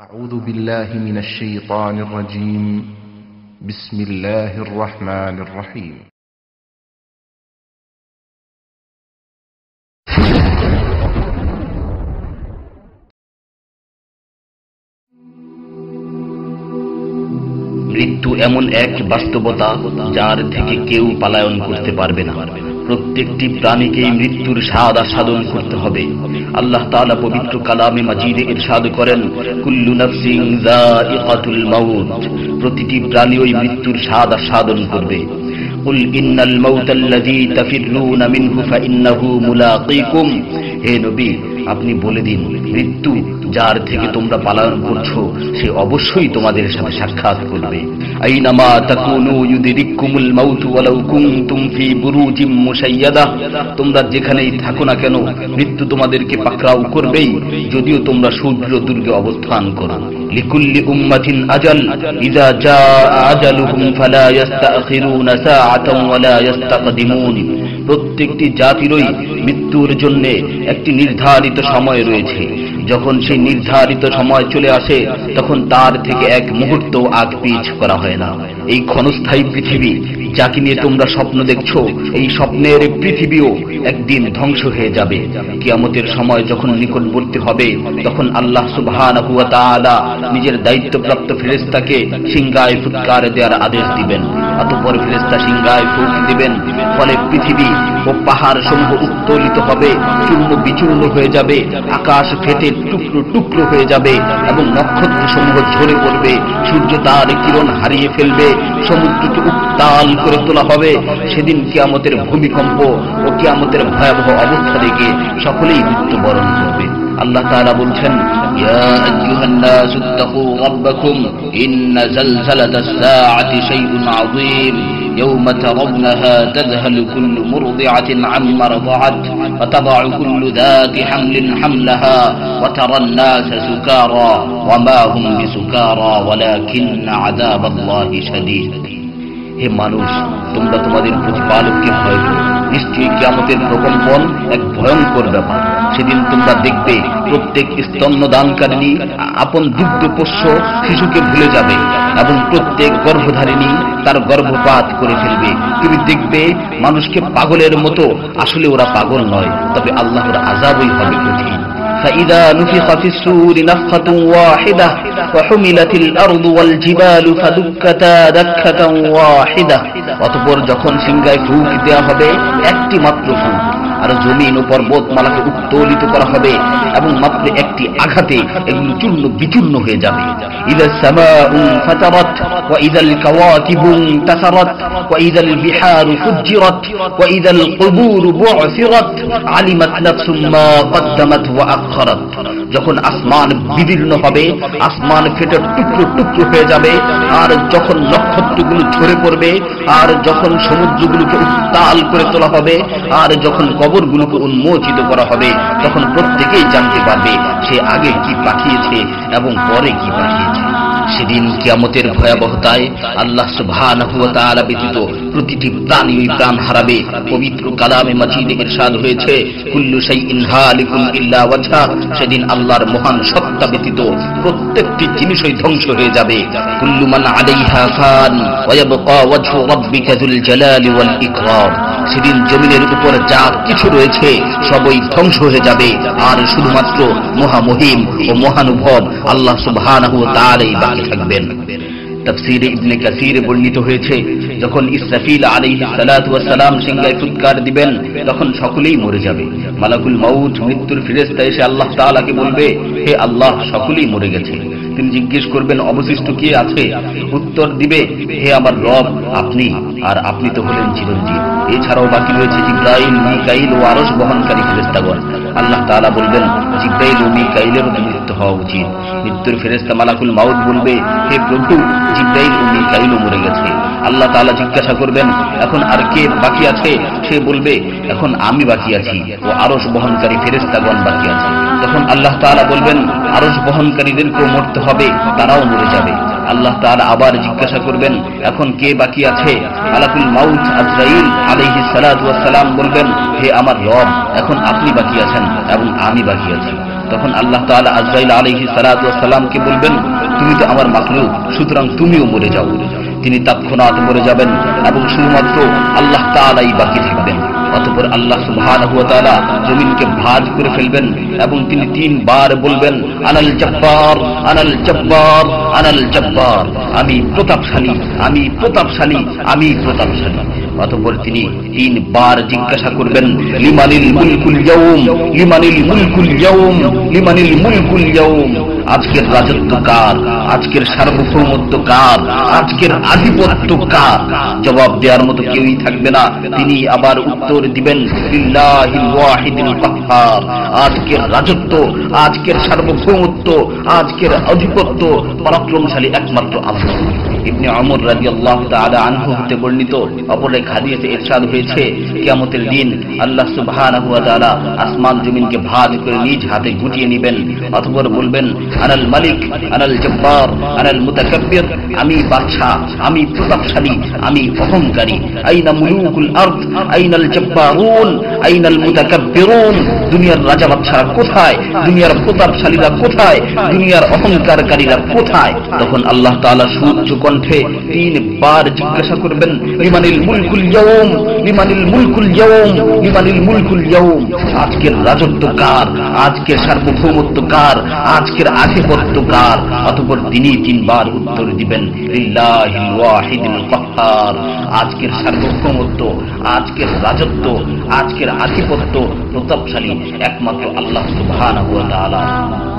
أعوذ بالله من الشيطان الرجيم بسم الله الرحمن الرحيم মৃত্যু এমন এক বাস্তবতা যার থেকে কেউ পালায়ন করতে পারবে না প্রত্যেকটি প্রাণীকেই মৃত্যুর স্বাদ আস্বাদন করতে হবে আল্লাহ তাআলা পবিত্র কালামে মাজিদে ইরশাদ করেন কুল্লু নাফসিন যায়িকাতুল মাউত প্রতিটি প্রাণী ওই মৃত্যুর স্বাদ আস্বাদন করবে قل إن الموت الذي تفرون منه فإنه ملاقيكم হে নবী আপনি বলে দিন, মৃত্যু যার থেকে তোমরা পালন করছ, সে অবশ্যই তোমাদের সাথে সাক্ষাৎ করবে। তোমরা যেখানেই থাকো না কেন, মৃত্যু তোমাদেরকে পাকড়াও করবেই, যদিও তোমরা সূর্য দুর্গে অবস্থান করো। লিকুল্লি উম্মাতিন আজাল জাআ আজালুহুম ফালা ওয়ালা প্রত্যেকটি জাতিরই মৃত্যুর জন্য একটি নির্ধারিত সময় রয়েছে। যখন সেই নির্ধারিত সময় চলে আসে, তখন তার থেকে এক মুহূর্ত আগ পিছ করা হয় না। এই ক্ষণস্থায়ী পৃথিবী, যাকে নিয়ে তোমরা স্বপ্ন দেখছ, এই স্বপ্নের পৃথিবীও একদিন ধ্বংস হয়ে যাবে। কিয়ামতের সময় যখন নিকটবর্তী হবে, তখন আল্লাহ তাআলা নিজের দায়িত্বপ্রাপ্ত ফেরেশতাকে সিংগায় ফুৎকার দেওয়ার আদেশ দিবেন। অতঃপর ফেরেশতা সিংগায় ফুঁক দিবেন। ফলে পৃথিবী ও পাহাড় সমূহ উত্তোলিত হবে, চূর্ণ বিচূর্ণ হয়ে যাবে, আকাশ ফেটে টুকরো টুকরো হয়ে যাবে এবং নক্ষত্র সমূহ ঝরে পড়বে। সূর্য তার কিরণ হারিয়ে ফেলবে। সমুদ্রকে উত্তাল করে তোলা হবে সেদিন কিয়ামতের ভূমিকম্প ও কিয়ামতের ভয়াবহ অবস্থা দেখে সকলেই মৃত্যুবরণ করবে আল্লাহ তাআলা বলছেন ইয়া আইয়ুহান নাসু তাকু রাব্বাকুম ইন্না জালজালাতাস সাআতি শাইউন আযীম يوم ترونها تذهل كل مرضعة عما رضعت وتضع كل ذات حمل حملها وترى الناس سكارى وما هم بسكارى ولكن عذاب الله شديد হে মানুষ, তোমরা তোমাদের প্রতিপালককে ভয় করো। নিশ্চয়ই কিয়ামতের প্রকম্পন এক ভয়ঙ্কর ব্যাপার। সেদিন তোমরা দেখবে প্রত্যেক স্তন্যদানকারিণী আপন দুগ্ধ পোষ্য শিশুকে ভুলে যাবে এবং প্রত্যেক গর্ভধারিণী তার গর্ভপাত করে ফেলবে। তুমি দেখবে মানুষকে পাগলের মতো। আসলে ওরা পাগল নয়, তবে আল্লাহর আজাবই হবে কঠিন। فإذا نفخ في السور نفخة واحدة وحملت الأرض والجبال فدكتا دكة واحدة অতপর যখন সিংগায় ফুক দেওয়া হবে একটি মাত্র ফুক আর জমিন ও পর্বতমালাকে উত্তোলিত করা হবে এবং মাত্র একটি আঘাতে এগুলো চূর্ণ বিচূর্ণ হয়ে যাবে। ইদা সামাউ ফাতারাত, ওয়া ইদাল ওয়া ইদাল ওয়া ইদাল কুবুর আলিমাত নাফসুম মা ওয়া যখন আসমান বিদীর্ণ হবে, আসমান ফেটে টুকরো টুকরো হয়ে যাবে, আর যখন নক্ষত্রগুলো ঝরে পড়বে, আর যখন সমুদ্রগুলোকে উত্তাল করে তোলা হবে, আর যখন কবরগুলোকে উন্মোচিত করা হবে, তখন প্রত্যেকেই জানতে পারবে সে আগে কি পাঠিয়েছে এবং পরে কি পাঠিয়েছে। সেদিন কিয়ামতের ভয়াবহতায় আল্লাহ সুবহানাহু ওয়া তাআলা ব্যতীত প্রতিটি প্রাণী প্রাণ হারাবে। পবিত্র কালামে মাজিদে ইরশাদ হয়েছে, কুল্লু শাইইন হালিকুন ইল্লা ওয়াজহা। সেদিন আল্লাহর মহান সত্তা ব্যতীত প্রত্যেকটি জিনিসই ধ্বংস হয়ে যাবে। কুল্লু মান আলাইহা ফান ওয়া ইয়াবকা ওয়াজহু রাব্বিকা যুল ওয়াল ইকরাম। সেদিন জমিনের উপর যা কিছু রয়েছে সবই ধ্বংস হয়ে যাবে। আর শুধুমাত্র মহামহিম ও মহানুভব আল্লাহ সুবহানাহু তাআলাই থাকবেন। তফসিরে ইবনে কাসিরে বর্ণিত হয়েছে, যখন ইসরাফিল আলাইহিস সালাতু ওয়াস সালাম সিংহায় ফুৎকার দিবেন, তখন সকলেই মরে যাবে। মালাকুল মাউত মৃত্যুর ফেরেশতা এসে আল্লাহ তাআলাকে বলবে, হে আল্লাহ, সকলেই মরে গেছে। তিনি জিজ্ঞেস করবেন, অবশিষ্ট কে আছে? উত্তর দিবে, হে আমার রব, আপনি, আর আপনি তো হলেন চিরঞ্জীব। এছাড়াও বাকি রয়েছে জিব্রাইল, মিকাইল ও আরশ বহনকারী ফেরেস্তাগণ আল্লাহ তাআলা বলবেন, জিব্রাইল ও মিকাইলের মৃত্যু হওয়া উচিত। মৃত্যুর ফেরেস্তা মালাকুল মাউদ বলবে, হে প্রভু, জিব্রাইল ও মিকাইলও মরে গেছে। আল্লাহ তাআলা জিজ্ঞাসা করবেন, এখন আর কে বাকি আছে? সে বলবে, এখন আমি বাকি আছি ও আরশ বহনকারী ফেরেস্তাগণ বাকি আছে। তখন আল্লাহ তাআলা বলবেন, আরশ বহনকারীদেরকেও মরতে হবে, তারাও মরে যাবে। আল্লাহ তাআলা আবার জিজ্ঞাসা করবেন, এখন কে বাকি আছে? মালাকুল মাউত আজরাইল ওয়াস সালাম বলবেন, হে আমার রব, এখন আপনি বাকি আছেন এবং আমি বাকি আছি। তখন আল্লাহ তাআলা আজরাইল সালাতু সালামকে বলবেন, তুমি তো আমার মাখলুক সুতরাং তুমিও মরে যাও। তিনি তৎক্ষণাৎ মরে যাবেন এবং শুধুমাত্র আল্লাহ তাআলাই বাকি থাকবেন। অতঃপর আল্লাহ সুবহানাহু ওয়া জমিনকে ভাঁজ করে ফেলবেন এবং তিনি তিনবার বলবেন, আনাল জব্বার আনাল জব্বার আনাল জব্বার। আমি প্রতাপশালী আমি প্রতাপশালী আমি প্রতাপশালী। অতঃপর তিনি তিনবার জিজ্ঞাসা করবেন, লিমানিল মুলকুল ইয়াউম, লিমানিল মুলকুল ইয়াউম, লিমানিল মুলকুল ইয়াউম? আজকের রাজত্ব কার আজকের সার্বভৌমত্ব কার আজকের আধিপত্য কার জবাব দেওয়ার মতো কেউই থাকবে না। তিনি আবার উত্তর দিবেন আজকের রাজত্ব, আজকের সার্বভৌমত্ব, আজকের আধিপত্য পরাক্রমশালী একমাত্র আল্লাহ। ইবনে আমর রাদিয়াল্লাহু তাআলা আনহু হতে বর্ণিত। অপর এক হাদিসে ইরশাদ হয়েছে, কিয়ামতের দিন আল্লাহ সুবহানাহু ওয়া তাআলা আসমান জমিনকে ভাঁজ করে নিজ হাতে গুটিয়ে নেবেন। অতঃপর বলবেন, আনাল মালিক, আনাল জব্বার, আনাল মুতাকাব্বির, আমি বাদশা আমি প্রতাপশালী, আমি অহংকারী। আইনা মুলুকুল আরদ, আইনাল জব্বারুন, আইনাল মুতাকাব্বিরুন। দুনিয়ার রাজা বাদশারা কোথায়? দুনিয়ার প্রতাপশালীরা কোথায়? দুনিয়ার অহংকারকারীরা কোথায়? তখন আল্লাহ তাআলা সূর্য কণ্ঠে তিনবার জিজ্ঞাসা করবেন, লিমানিল মুলকুল ইয়াউম, লিমানিল মুলকুল ইয়াউম, লিমানিল মুলকুল ইয়াউম, আজকের রাজত্ব কার? আজকের সার্বভৌমত্ব কার? আজকের আধিপত্য কার? অতঃপর তিনি তিনবার উত্তর দিবেন আজকের সার্বভৌমত্ব, আজকের রাজত্ব, আজকের আধিপত্য প্রতাপশালী একমাত্র আল্লাহ সুবহানাহু ওয়া তাআলা।